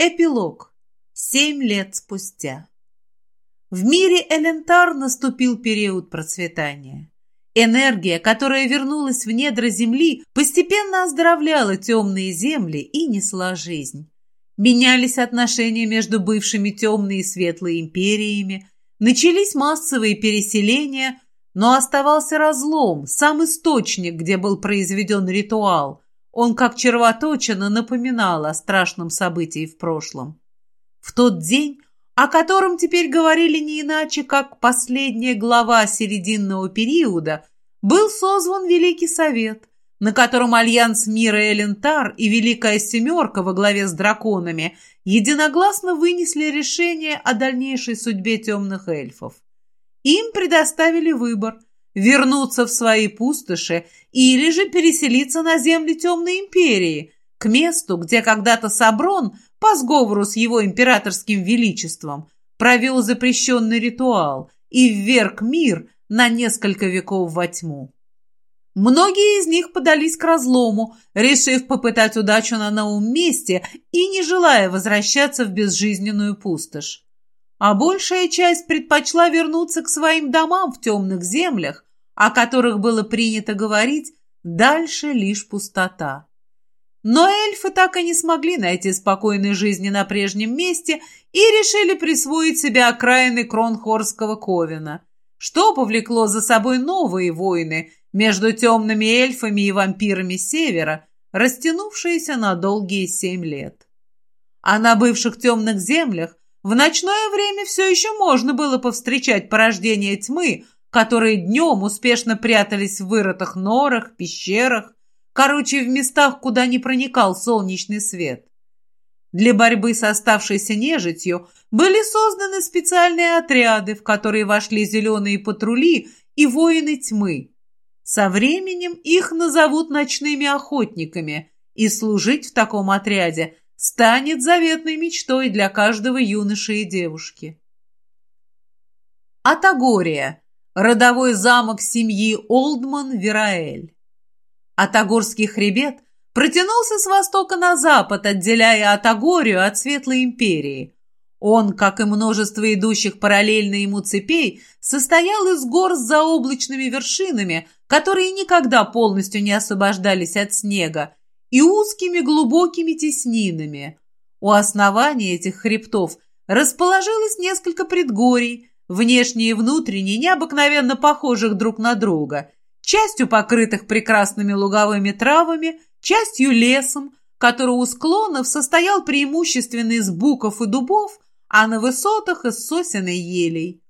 Эпилог. Семь лет спустя. В мире Элентар наступил период процветания. Энергия, которая вернулась в недра земли, постепенно оздоровляла темные земли и несла жизнь. Менялись отношения между бывшими темные и светлые империями, начались массовые переселения, но оставался разлом, сам источник, где был произведен ритуал – он, как червоточина, напоминал о страшном событии в прошлом. В тот день, о котором теперь говорили не иначе, как последняя глава серединного периода, был созван Великий Совет, на котором Альянс Мира Элентар и Великая Семерка во главе с драконами единогласно вынесли решение о дальнейшей судьбе темных эльфов. Им предоставили выбор – вернуться в свои пустоши или же переселиться на земли Темной Империи, к месту, где когда-то Саброн, по сговору с его императорским величеством, провел запрещенный ритуал и вверг мир на несколько веков во тьму. Многие из них подались к разлому, решив попытать удачу на новом месте и не желая возвращаться в безжизненную пустошь. А большая часть предпочла вернуться к своим домам в темных землях, о которых было принято говорить, дальше лишь пустота. Но эльфы так и не смогли найти спокойной жизни на прежнем месте и решили присвоить себе окраины Кронхорского Ковена, что повлекло за собой новые войны между темными эльфами и вампирами Севера, растянувшиеся на долгие семь лет. А на бывших темных землях в ночное время все еще можно было повстречать порождение тьмы – которые днем успешно прятались в вырытых норах, пещерах, короче, в местах, куда не проникал солнечный свет. Для борьбы с оставшейся нежитью были созданы специальные отряды, в которые вошли зеленые патрули и воины тьмы. Со временем их назовут ночными охотниками, и служить в таком отряде станет заветной мечтой для каждого юноши и девушки. Атагория родовой замок семьи Олдман-Вераэль. Атагорский хребет протянулся с востока на запад, отделяя Атагорию от Светлой империи. Он, как и множество идущих параллельно ему цепей, состоял из гор с заоблачными вершинами, которые никогда полностью не освобождались от снега, и узкими глубокими теснинами. У основания этих хребтов расположилось несколько предгорий, внешне и внутренне необыкновенно похожих друг на друга, частью покрытых прекрасными луговыми травами, частью лесом, который у склонов состоял преимущественно из буков и дубов, а на высотах из сосен и елей.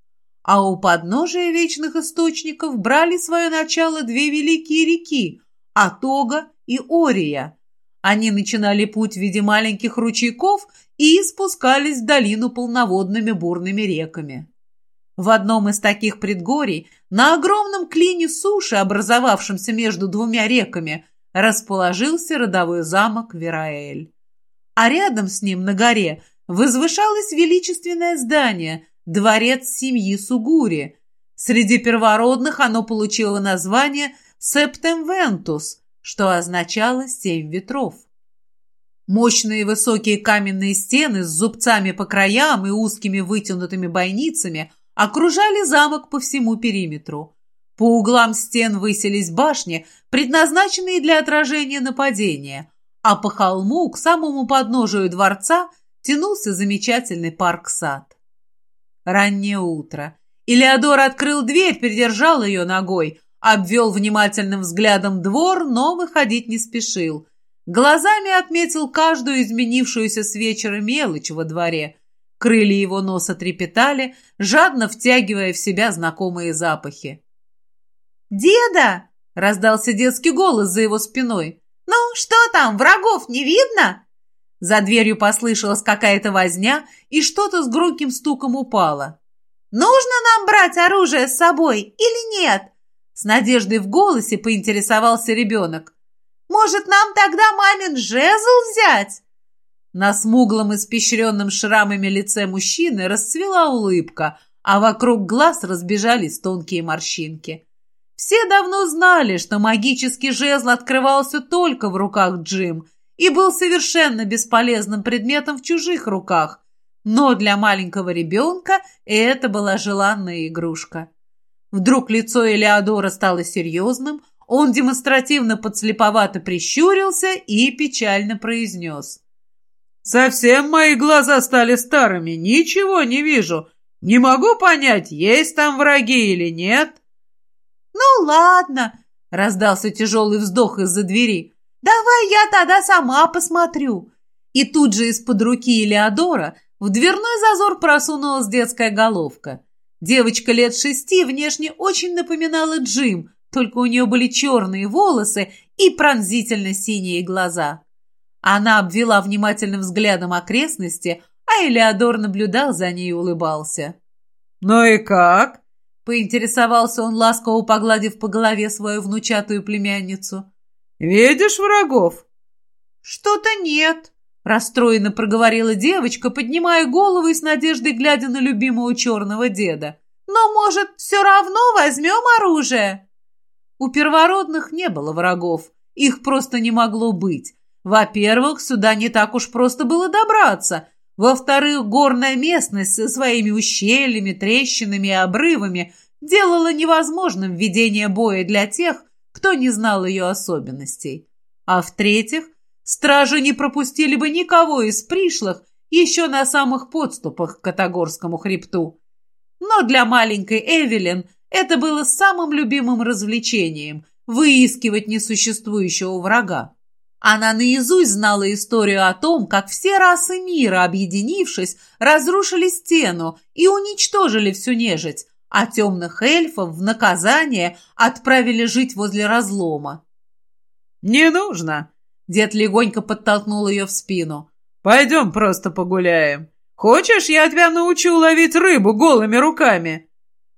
А у подножия вечных источников брали свое начало две великие реки – Атога и Ория. Они начинали путь в виде маленьких ручейков и спускались в долину полноводными бурными реками. В одном из таких предгорий, на огромном клине суши, образовавшемся между двумя реками, расположился родовой замок Вераэль. А рядом с ним, на горе, возвышалось величественное здание – дворец семьи Сугури. Среди первородных оно получило название Септемвентус, что означало «семь ветров». Мощные высокие каменные стены с зубцами по краям и узкими вытянутыми бойницами окружали замок по всему периметру. По углам стен высились башни, предназначенные для отражения нападения, а по холму, к самому подножию дворца, тянулся замечательный парк-сад. Раннее утро. Илеодор открыл дверь, придержал ее ногой, обвел внимательным взглядом двор, но выходить не спешил. Глазами отметил каждую изменившуюся с вечера мелочь во дворе, Крылья его носа трепетали, жадно втягивая в себя знакомые запахи. «Деда!» — раздался детский голос за его спиной. «Ну, что там, врагов не видно?» За дверью послышалась какая-то возня, и что-то с громким стуком упало. «Нужно нам брать оружие с собой или нет?» С надеждой в голосе поинтересовался ребенок. «Может, нам тогда мамин жезл взять?» На смуглом, испещренном шрамами лице мужчины расцвела улыбка, а вокруг глаз разбежались тонкие морщинки. Все давно знали, что магический жезл открывался только в руках Джим, и был совершенно бесполезным предметом в чужих руках, но для маленького ребенка это была желанная игрушка. Вдруг лицо Элеодора стало серьезным, он демонстративно подслеповато прищурился и печально произнес. «Совсем мои глаза стали старыми, ничего не вижу. Не могу понять, есть там враги или нет». «Ну ладно», — раздался тяжелый вздох из-за двери. «Давай я тогда сама посмотрю». И тут же из-под руки Элеодора в дверной зазор просунулась детская головка. Девочка лет шести внешне очень напоминала Джим, только у нее были черные волосы и пронзительно синие глаза. Она обвела внимательным взглядом окрестности, а Элеодор наблюдал за ней и улыбался. «Ну и как?» — поинтересовался он, ласково погладив по голове свою внучатую племянницу. «Видишь врагов?» «Что-то нет», — расстроенно проговорила девочка, поднимая голову и с надеждой глядя на любимого черного деда. «Но, может, все равно возьмем оружие?» У первородных не было врагов, их просто не могло быть. Во-первых, сюда не так уж просто было добраться. Во-вторых, горная местность со своими ущельями, трещинами и обрывами делала невозможным ведение боя для тех, кто не знал ее особенностей. А в-третьих, стражи не пропустили бы никого из пришлых еще на самых подступах к Катагорскому хребту. Но для маленькой Эвелин это было самым любимым развлечением – выискивать несуществующего врага. Она наизусть знала историю о том, как все расы мира, объединившись, разрушили стену и уничтожили всю нежить, а темных эльфов в наказание отправили жить возле разлома. «Не нужно!» — дед легонько подтолкнул ее в спину. «Пойдем просто погуляем. Хочешь, я тебя научу ловить рыбу голыми руками?»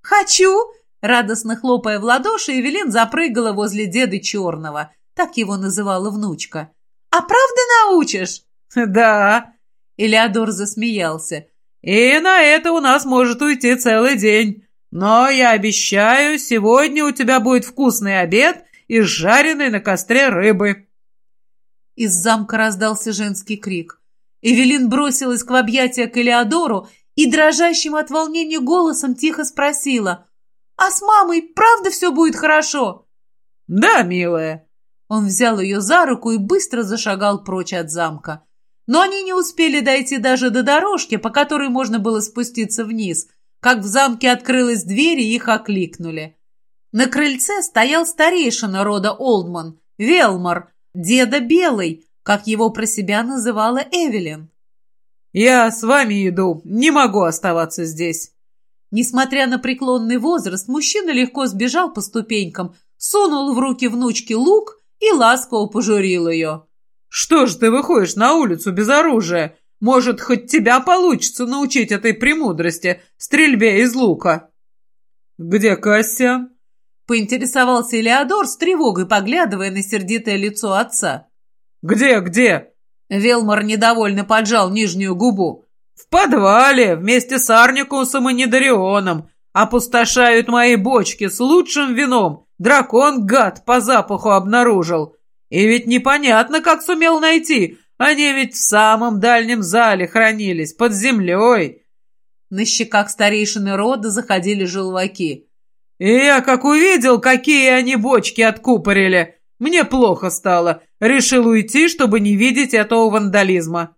«Хочу!» Радостно хлопая в ладоши, Эвелин запрыгала возле деда Черного. Так его называла внучка. «А правда научишь?» «Да». Элеодор засмеялся. «И на это у нас может уйти целый день. Но я обещаю, сегодня у тебя будет вкусный обед из жареной на костре рыбы». Из замка раздался женский крик. Эвелин бросилась к объятия к Элеодору и дрожащим от волнения голосом тихо спросила — а с мамой правда все будет хорошо?» «Да, милая». Он взял ее за руку и быстро зашагал прочь от замка. Но они не успели дойти даже до дорожки, по которой можно было спуститься вниз, как в замке открылась дверь и их окликнули. На крыльце стоял старейшина рода Олдман, Велмар, деда Белый, как его про себя называла Эвелин. «Я с вами иду, не могу оставаться здесь». Несмотря на преклонный возраст, мужчина легко сбежал по ступенькам, сунул в руки внучки лук и ласково пожурил ее. «Что ж ты выходишь на улицу без оружия? Может, хоть тебя получится научить этой премудрости, стрельбе из лука?» «Где Кассиан?» — поинтересовался Элеодор с тревогой, поглядывая на сердитое лицо отца. «Где, где?» Велмор недовольно поджал нижнюю губу. В подвале вместе с Арникусом и Недарионом опустошают мои бочки с лучшим вином. Дракон, гад, по запаху обнаружил. И ведь непонятно, как сумел найти. Они ведь в самом дальнем зале хранились, под землей. На щеках старейшины рода заходили желваки. И я как увидел, какие они бочки откупорили, мне плохо стало. Решил уйти, чтобы не видеть этого вандализма.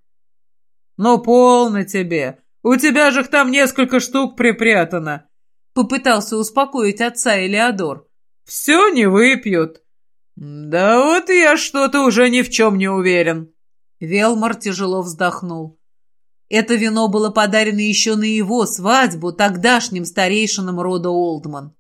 «Но полно тебе! У тебя же их там несколько штук припрятано!» Попытался успокоить отца Элеодор. «Все не выпьют!» «Да вот я что-то уже ни в чем не уверен!» Велмар тяжело вздохнул. Это вино было подарено еще на его свадьбу тогдашним старейшинам рода Олдман.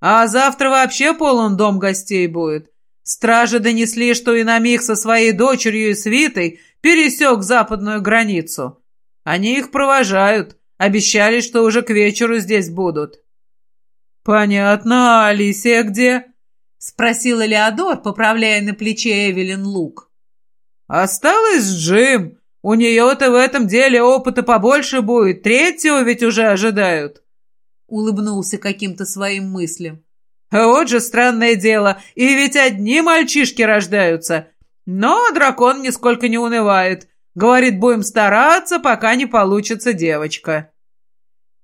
«А завтра вообще полон дом гостей будет. Стражи донесли, что и на миг со своей дочерью и свитой пересек западную границу. Они их провожают. Обещали, что уже к вечеру здесь будут. «Понятно, Алисия где?» — спросила Леодор, поправляя на плече Эвелин лук. «Осталась Джим. У нее-то в этом деле опыта побольше будет. Третьего ведь уже ожидают». Улыбнулся каким-то своим мыслям. «Вот же странное дело. И ведь одни мальчишки рождаются. Но дракон нисколько не унывает. Говорит, будем стараться, пока не получится девочка.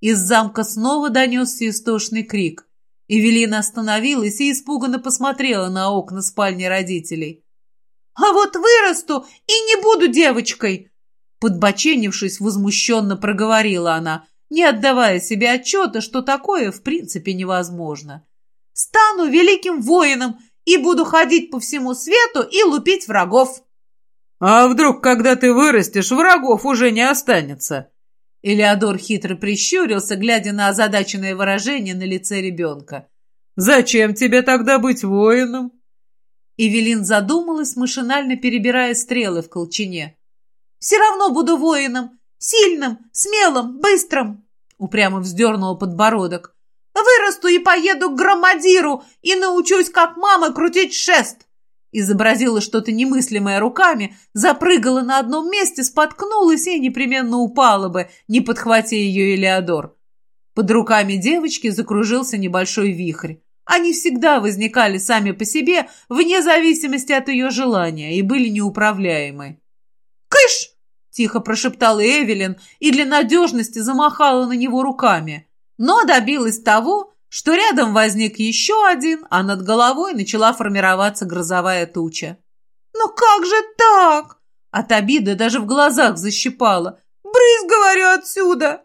Из замка снова донесся истошный крик. Эвелина остановилась и испуганно посмотрела на окна спальни родителей. «А вот вырасту и не буду девочкой!» Подбоченившись, возмущенно проговорила она, не отдавая себе отчета, что такое в принципе невозможно. «Стану великим воином и буду ходить по всему свету и лупить врагов!» «А вдруг, когда ты вырастешь, врагов уже не останется?» Элеодор хитро прищурился, глядя на озадаченное выражение на лице ребенка. «Зачем тебе тогда быть воином?» Эвелин задумалась, машинально перебирая стрелы в колчине. «Все равно буду воином, сильным, смелым, быстрым!» Упрямо вздернула подбородок. «Вырасту и поеду к громадиру и научусь, как мама, крутить шест!» Изобразила что-то немыслимое руками, запрыгала на одном месте, споткнулась и непременно упала бы, не подхвати ее Элеодор. Под руками девочки закружился небольшой вихрь. Они всегда возникали сами по себе, вне зависимости от ее желания, и были неуправляемы. «Кыш!» — тихо прошептала Эвелин и для надежности замахала на него руками, но добилась того, что рядом возник еще один, а над головой начала формироваться грозовая туча. «Ну как же так?» От обиды даже в глазах защипала. «Брысь, говорю, отсюда!»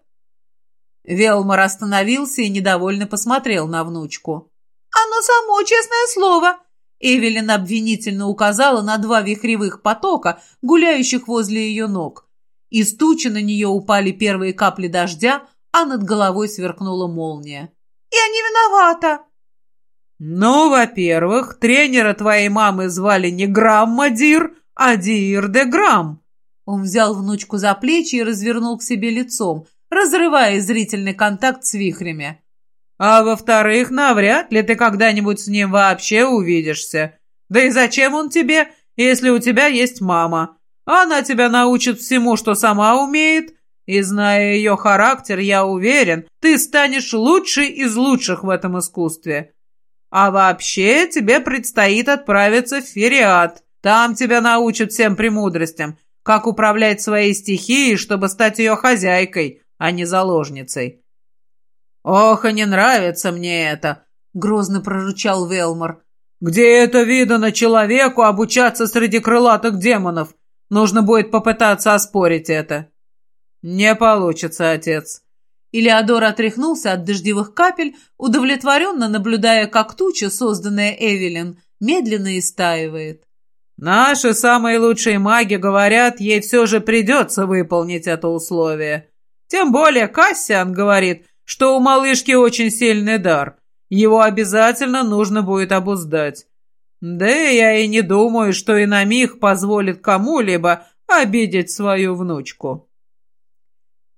Велмор остановился и недовольно посмотрел на внучку. «Оно само, честное слово!» Эвелин обвинительно указала на два вихревых потока, гуляющих возле ее ног. Из тучи на нее упали первые капли дождя, а над головой сверкнула молния. Я не виновата!» «Ну, во-первых, тренера твоей мамы звали не Грамма Дир, а Дир де Грамм». Он взял внучку за плечи и развернул к себе лицом, разрывая зрительный контакт с вихрями. «А во-вторых, навряд ли ты когда-нибудь с ним вообще увидишься. Да и зачем он тебе, если у тебя есть мама? Она тебя научит всему, что сама умеет, и зная ее характер, я уверен, ты станешь лучшей из лучших в этом искусстве. А вообще тебе предстоит отправиться в Фериат. Там тебя научат всем премудростям, как управлять своей стихией, чтобы стать ее хозяйкой, а не заложницей. «Ох, и не нравится мне это!» — грозно прорычал Велмор. «Где это видано человеку обучаться среди крылатых демонов? Нужно будет попытаться оспорить это». «Не получится, отец». Илеодор отряхнулся от дождевых капель, удовлетворенно наблюдая, как туча, созданная Эвелин, медленно истаивает. «Наши самые лучшие маги говорят, ей все же придется выполнить это условие. Тем более Кассиан говорит, что у малышки очень сильный дар. Его обязательно нужно будет обуздать. Да я и не думаю, что и на миг позволит кому-либо обидеть свою внучку».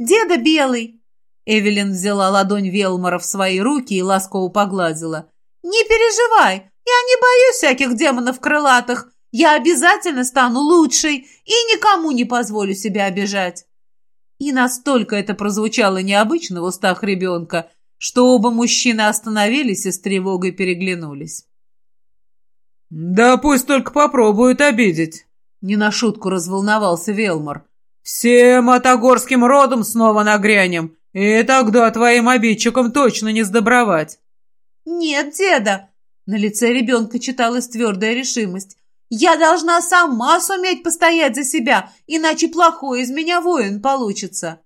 «Деда Белый!» Эвелин взяла ладонь Велмора в свои руки и ласково погладила. «Не переживай, я не боюсь всяких демонов крылатых. Я обязательно стану лучшей и никому не позволю себя обижать». И настолько это прозвучало необычно в устах ребенка, что оба мужчины остановились и с тревогой переглянулись. «Да пусть только попробуют обидеть», — не на шутку разволновался Велмор. «Всем отогорским родом снова нагрянем, и тогда твоим обидчикам точно не сдобровать». «Нет, деда!» На лице ребенка читалась твердая решимость. «Я должна сама суметь постоять за себя, иначе плохой из меня воин получится».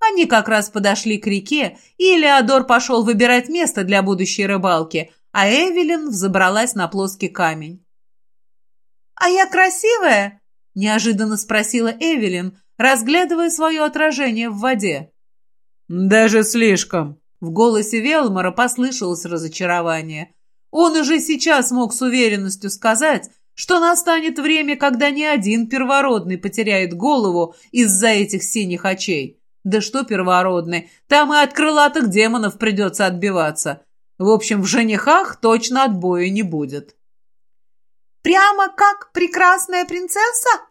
Они как раз подошли к реке, и Элеодор пошел выбирать место для будущей рыбалки, а Эвелин взобралась на плоский камень. «А я красивая?» – неожиданно спросила Эвелин, разглядывая свое отражение в воде. «Даже слишком!» В голосе Велмора послышалось разочарование. Он уже сейчас мог с уверенностью сказать, что настанет время, когда ни один первородный потеряет голову из-за этих синих очей. Да что первородный, там и от крылатых демонов придется отбиваться. В общем, в женихах точно отбоя не будет. «Прямо как прекрасная принцесса?»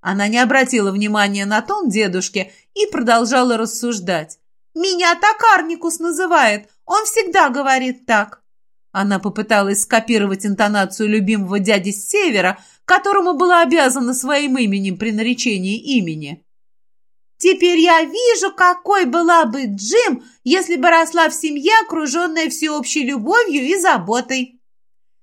Она не обратила внимания на тон дедушки и продолжала рассуждать. «Меня так Арникус называет. Он всегда говорит так». Она попыталась скопировать интонацию любимого дяди с севера, которому была обязана своим именем при наречении имени. Теперь я вижу, какой была бы Джим, если бы росла в семье, окруженная всеобщей любовью и заботой.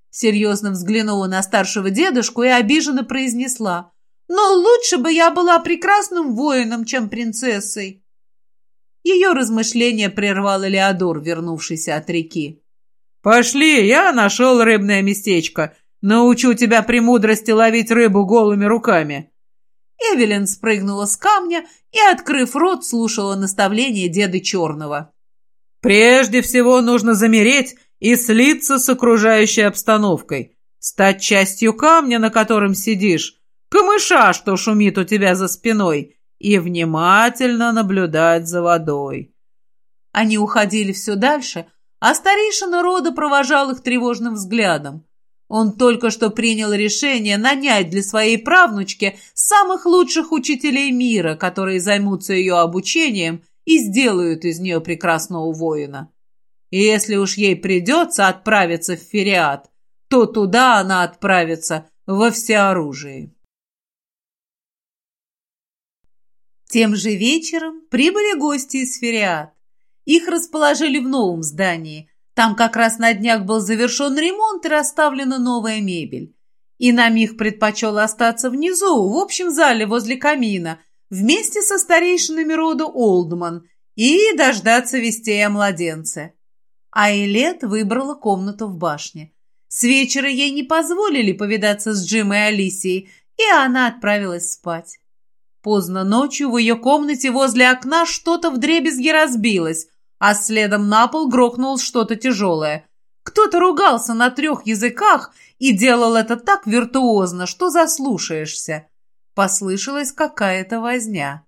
Серьезно взглянула на старшего дедушку и обиженно произнесла. «Но лучше бы я была прекрасным воином, чем принцессой». Ее размышления прервал Элеодор, вернувшийся от реки. «Пошли, я нашел рыбное местечко. Научу тебя премудрости ловить рыбу голыми руками». Эвелин спрыгнула с камня и, открыв рот, слушала наставление деда Черного. «Прежде всего нужно замереть и слиться с окружающей обстановкой, стать частью камня, на котором сидишь, камыша, что шумит у тебя за спиной, и внимательно наблюдать за водой». Они уходили все дальше, а старейшина рода провожал их тревожным взглядом. Он только что принял решение нанять для своей правнучки самых лучших учителей мира, которые займутся ее обучением и сделают из нее прекрасного воина. И если уж ей придется отправиться в Фериат, то туда она отправится во всеоружии. Тем же вечером прибыли гости из Фериат. Их расположили в новом здании – там как раз на днях был завершен ремонт и расставлена новая мебель. И на миг предпочел остаться внизу, в общем зале возле камина, вместе со старейшинами рода Олдман и дождаться вестей о младенце. А Элет выбрала комнату в башне. С вечера ей не позволили повидаться с Джим и Алисией, и она отправилась спать. Поздно ночью в ее комнате возле окна что-то вдребезги разбилось, а следом на пол грохнул что-то тяжелое. Кто-то ругался на трех языках и делал это так виртуозно, что заслушаешься. Послышалась какая-то возня.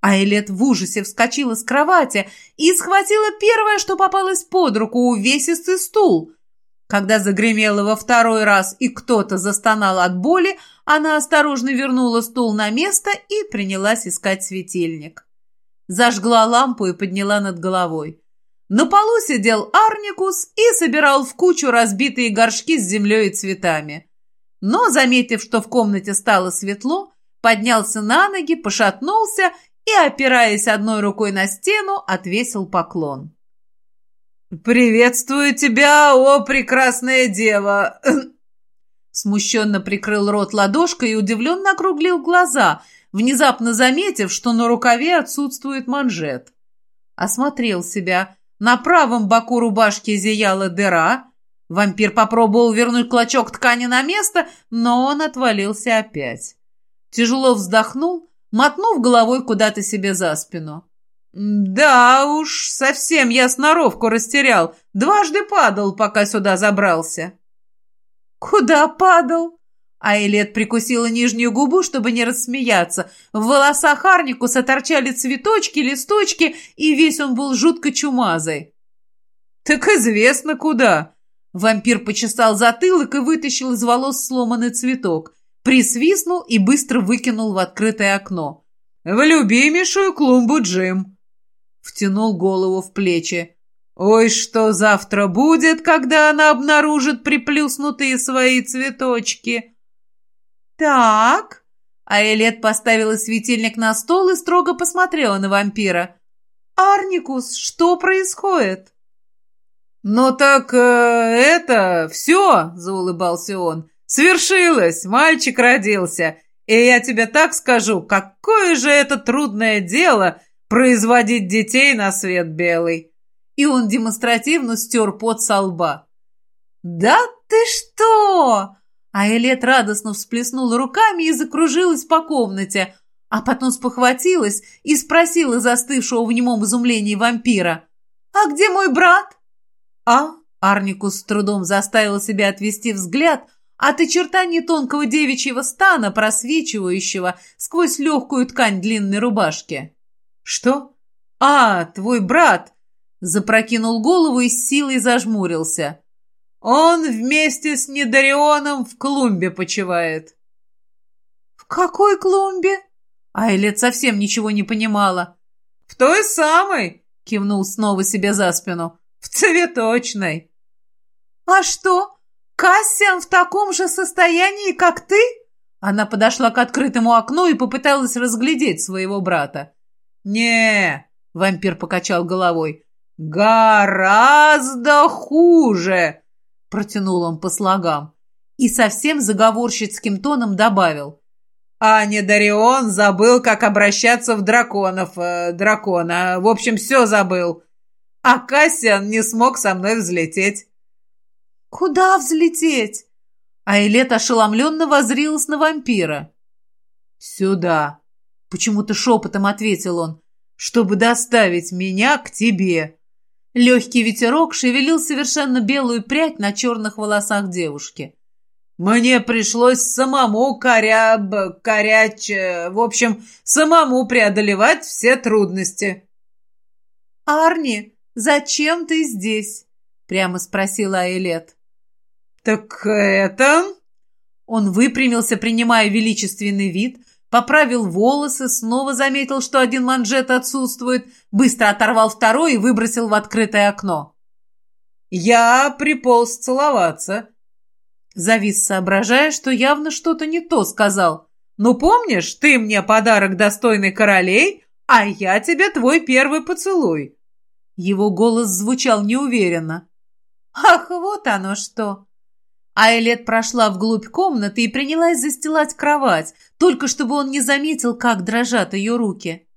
Айлет в ужасе вскочила с кровати и схватила первое, что попалось под руку, увесистый стул. Когда загремело во второй раз и кто-то застонал от боли, она осторожно вернула стул на место и принялась искать светильник. Зажгла лампу и подняла над головой. На полу сидел Арникус и собирал в кучу разбитые горшки с землей и цветами. Но, заметив, что в комнате стало светло, поднялся на ноги, пошатнулся и, опираясь одной рукой на стену, отвесил поклон. «Приветствую тебя, о прекрасная дева!» Смущенно прикрыл рот ладошкой и удивленно округлил глаза – внезапно заметив, что на рукаве отсутствует манжет. Осмотрел себя. На правом боку рубашки зияла дыра. Вампир попробовал вернуть клочок ткани на место, но он отвалился опять. Тяжело вздохнул, мотнув головой куда-то себе за спину. «Да уж, совсем я сноровку растерял. Дважды падал, пока сюда забрался». «Куда падал?» Айлет прикусила нижнюю губу, чтобы не рассмеяться. В волосах Арникуса торчали цветочки, листочки, и весь он был жутко чумазой. «Так известно куда!» Вампир почесал затылок и вытащил из волос сломанный цветок. Присвистнул и быстро выкинул в открытое окно. «В любимейшую клумбу Джим!» Втянул голову в плечи. «Ой, что завтра будет, когда она обнаружит приплюснутые свои цветочки!» «Так...» А Элет поставила светильник на стол и строго посмотрела на вампира. «Арникус, что происходит?» «Ну так э, это все», — заулыбался он. «Свершилось, мальчик родился. И я тебе так скажу, какое же это трудное дело производить детей на свет белый». И он демонстративно стер пот со лба. «Да ты что!» А Элет радостно всплеснула руками и закружилась по комнате, а потом спохватилась и спросила застывшего в немом изумлении вампира. «А где мой брат?» «А?» Арникус с трудом заставил себя отвести взгляд от очертаний тонкого девичьего стана, просвечивающего сквозь легкую ткань длинной рубашки. «Что? А, твой брат!» Запрокинул голову и с силой зажмурился. Он вместе с Недарионом в клумбе почивает. В какой клумбе? Айлет совсем ничего не понимала. В той самой, кивнул снова себе за спину. В цветочной. А что? Кассиан в таком же состоянии, как ты?» Она подошла к открытому окну и попыталась разглядеть своего брата. Не вампир покачал головой. «Гораздо хуже!» — протянул он по слогам. И совсем заговорщицким тоном добавил. «Аня Дарион забыл, как обращаться в драконов, э, дракона. В общем, все забыл. А Кассиан не смог со мной взлететь». «Куда взлететь?» Айлет ошеломленно возрилась на вампира. «Сюда», — почему-то шепотом ответил он, «чтобы доставить меня к тебе». Легкий ветерок шевелил совершенно белую прядь на черных волосах девушки. «Мне пришлось самому коря... коряч... в общем, самому преодолевать все трудности». «Арни, зачем ты здесь?» — прямо спросила Айлет. «Так это...» Он выпрямился, принимая величественный вид, поправил волосы, снова заметил, что один манжет отсутствует, быстро оторвал второй и выбросил в открытое окно. «Я приполз целоваться». Завис, соображая, что явно что-то не то сказал. «Ну, помнишь, ты мне подарок достойный королей, а я тебе твой первый поцелуй». Его голос звучал неуверенно. «Ах, вот оно что!» Айлет прошла вглубь комнаты и принялась застилать кровать, только чтобы он не заметил, как дрожат ее руки.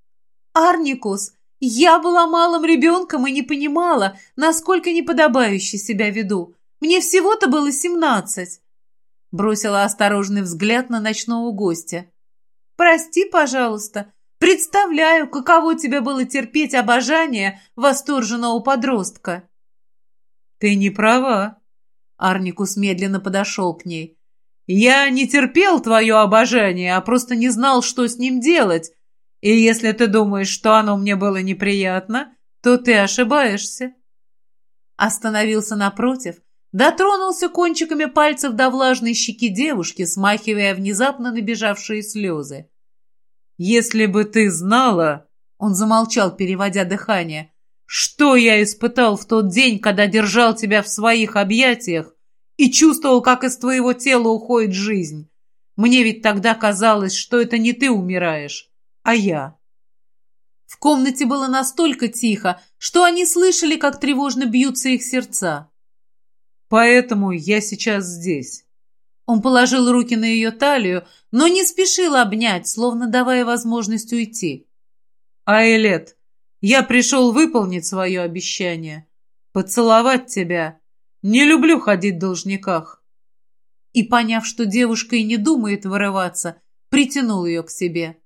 «Арникус, я была малым ребенком и не понимала, насколько неподобающе себя веду. Мне всего-то было семнадцать». Бросила осторожный взгляд на ночного гостя. «Прости, пожалуйста. Представляю, каково тебе было терпеть обожание восторженного подростка». «Ты не права», Арникус медленно подошел к ней. «Я не терпел твое обожание, а просто не знал, что с ним делать. И если ты думаешь, что оно мне было неприятно, то ты ошибаешься». Остановился напротив, дотронулся кончиками пальцев до влажной щеки девушки, смахивая внезапно набежавшие слезы. «Если бы ты знала...» Он замолчал, переводя дыхание. Что я испытал в тот день, когда держал тебя в своих объятиях и чувствовал, как из твоего тела уходит жизнь? Мне ведь тогда казалось, что это не ты умираешь, а я. В комнате было настолько тихо, что они слышали, как тревожно бьются их сердца. Поэтому я сейчас здесь. Он положил руки на ее талию, но не спешил обнять, словно давая возможность уйти. Айлет, я пришел выполнить свое обещание. Поцеловать тебя. Не люблю ходить в должниках. И, поняв, что девушка и не думает вырываться, притянул ее к себе.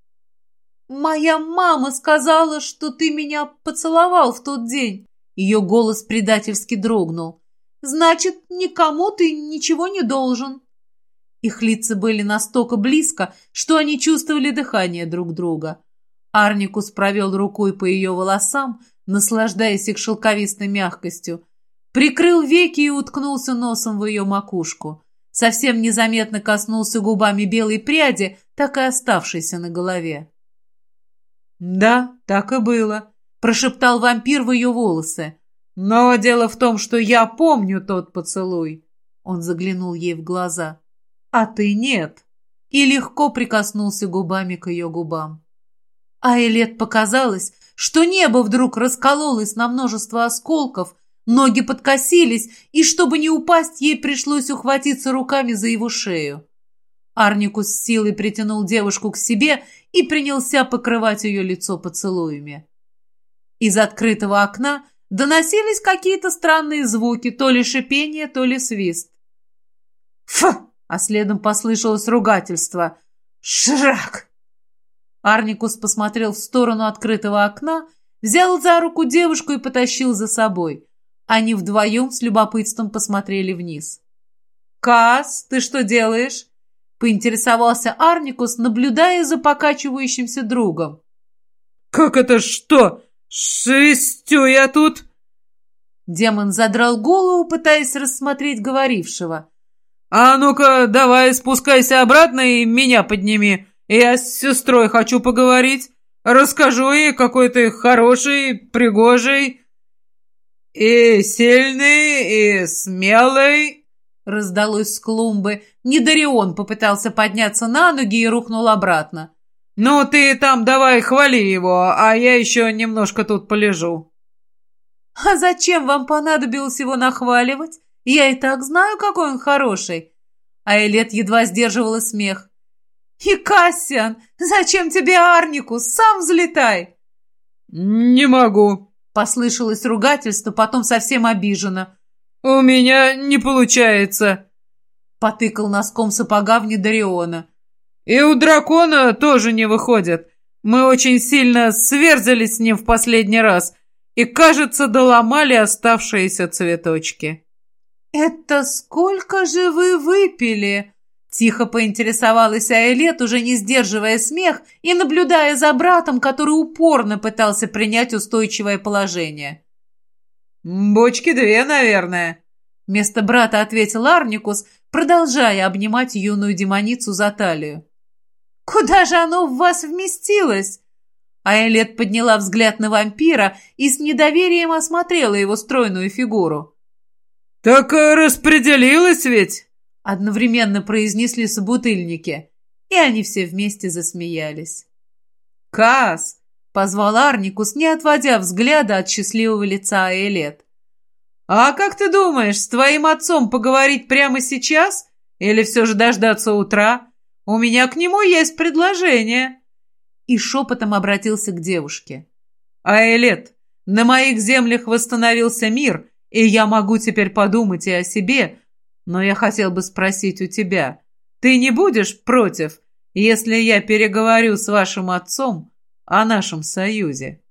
«Моя мама сказала, что ты меня поцеловал в тот день». Ее голос предательски дрогнул. «Значит, никому ты ничего не должен». Их лица были настолько близко, что они чувствовали дыхание друг друга. Арникус провел рукой по ее волосам, наслаждаясь их шелковистой мягкостью, прикрыл веки и уткнулся носом в ее макушку. Совсем незаметно коснулся губами белой пряди, так и оставшейся на голове. «Да, так и было», — прошептал вампир в ее волосы. «Но дело в том, что я помню тот поцелуй». Он заглянул ей в глаза. «А ты нет». И легко прикоснулся губами к ее губам. А Элет показалось, что небо вдруг раскололось на множество осколков, ноги подкосились, и чтобы не упасть, ей пришлось ухватиться руками за его шею. Арникус с силой притянул девушку к себе и принялся покрывать ее лицо поцелуями. Из открытого окна доносились какие-то странные звуки, то ли шипение, то ли свист. «Фу!» — а следом послышалось ругательство. «Шрак!» Арникус посмотрел в сторону открытого окна, взял за руку девушку и потащил за собой. Они вдвоем с любопытством посмотрели вниз. «Кас, ты что делаешь?» — поинтересовался Арникус, наблюдая за покачивающимся другом. «Как это что? Шестю я тут?» Демон задрал голову, пытаясь рассмотреть говорившего. «А ну-ка, давай спускайся обратно и меня подними. Я с сестрой хочу поговорить. Расскажу ей, какой ты хороший, пригожий и сильный, и смелый». раздалось с клумбы. Недарион попытался подняться на ноги и рухнул обратно. «Ну, ты там давай хвали его, а я еще немножко тут полежу». «А зачем вам понадобилось его нахваливать? Я и так знаю, какой он хороший». А Элет едва сдерживала смех. «И Кассиан, зачем тебе Арникус? Сам взлетай!» «Не могу», — послышалось ругательство, потом совсем обиженно. «У меня не получается», — потыкал носком сапога в Недариона. «И у дракона тоже не выходит. Мы очень сильно сверзались с ним в последний раз и, кажется, доломали оставшиеся цветочки». «Это сколько же вы выпили?» Тихо поинтересовалась Айлет, уже не сдерживая смех и наблюдая за братом, который упорно пытался принять устойчивое положение. «Бочки две, наверное», — вместо брата ответил Арникус, продолжая обнимать юную демоницу за талию. «Куда же оно в вас вместилось?» Айлет подняла взгляд на вампира и с недоверием осмотрела его стройную фигуру. «Так распределилось ведь?» Одновременно произнесли собутыльники, и они все вместе засмеялись. «Кас!» — позвал Арникус, не отводя взгляда от счастливого лица Элет. «А как ты думаешь, с твоим отцом поговорить прямо сейчас? Или все же дождаться утра? У меня к нему есть предложение!» И шепотом обратился к девушке. «Аэлет, на моих землях восстановился мир, и я могу теперь подумать и о себе, но я хотел бы спросить у тебя, ты не будешь против, если я переговорю с вашим отцом о нашем союзе?»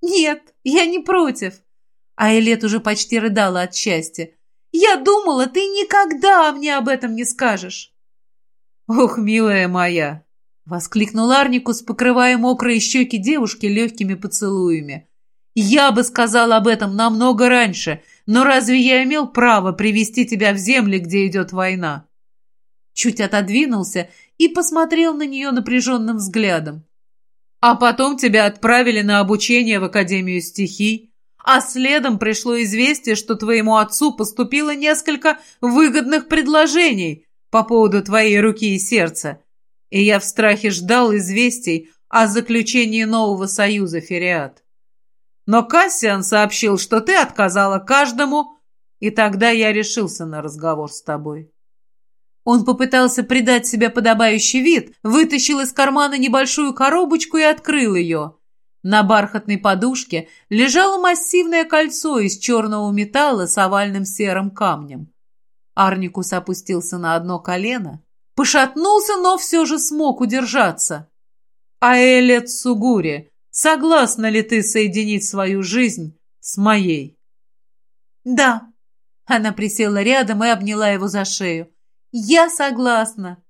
«Нет, я не против». А Элет уже почти рыдала от счастья. «Я думала, ты никогда мне об этом не скажешь». «Ох, милая моя!» — воскликнул Арникус, покрывая мокрые щеки девушки легкими поцелуями. «Я бы сказал об этом намного раньше, но разве я имел право привести тебя в земли, где идет война?» Чуть отодвинулся и посмотрел на нее напряженным взглядом. «А потом тебя отправили на обучение в Академию стихий, а следом пришло известие, что твоему отцу поступило несколько выгодных предложений по поводу твоей руки и сердца, и я в страхе ждал известий о заключении нового союза, Фериат. Но Кассиан сообщил, что ты отказала каждому, и тогда я решился на разговор с тобой. Он попытался придать себе подобающий вид, вытащил из кармана небольшую коробочку и открыл ее. На бархатной подушке лежало массивное кольцо из черного металла с овальным серым камнем. Арникус опустился на одно колено, пошатнулся, но все же смог удержаться. «Аэлет Сугури, Согласна ли ты соединить свою жизнь с моей?» «Да». Она присела рядом и обняла его за шею. «Я согласна».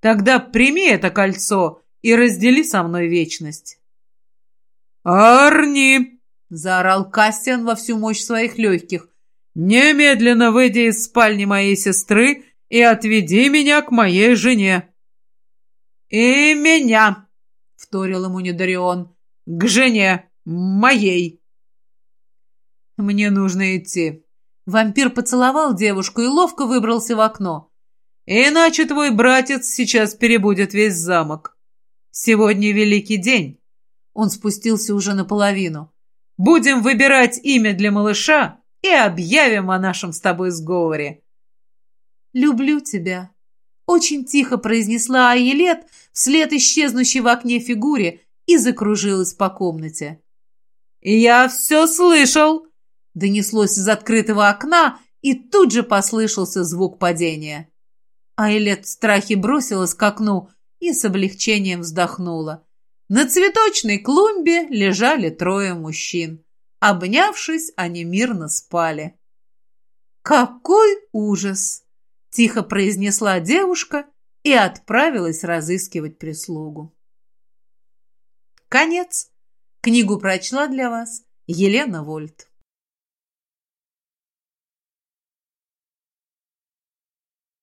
«Тогда прими это кольцо и раздели со мной вечность». «Арни!» — заорал Кастиан во всю мощь своих легких. «Немедленно выйди из спальни моей сестры и отведи меня к моей жене». «И меня!» — вторил ему Недарион к жене моей. Мне нужно идти. Вампир поцеловал девушку и ловко выбрался в окно. Иначе твой братец сейчас перебудет весь замок. Сегодня великий день. Он спустился уже наполовину. Будем выбирать имя для малыша и объявим о нашем с тобой сговоре. «Люблю тебя», — очень тихо произнесла Аелет вслед исчезнущей в окне фигуре, и закружилась по комнате. «Я все слышал!» — донеслось из открытого окна, и тут же послышался звук падения. Айлет в страхе бросилась к окну и с облегчением вздохнула. На цветочной клумбе лежали трое мужчин. Обнявшись, они мирно спали. «Какой ужас!» — тихо произнесла девушка и отправилась разыскивать прислугу. Конец. Книгу прочла для вас Елена Вольт.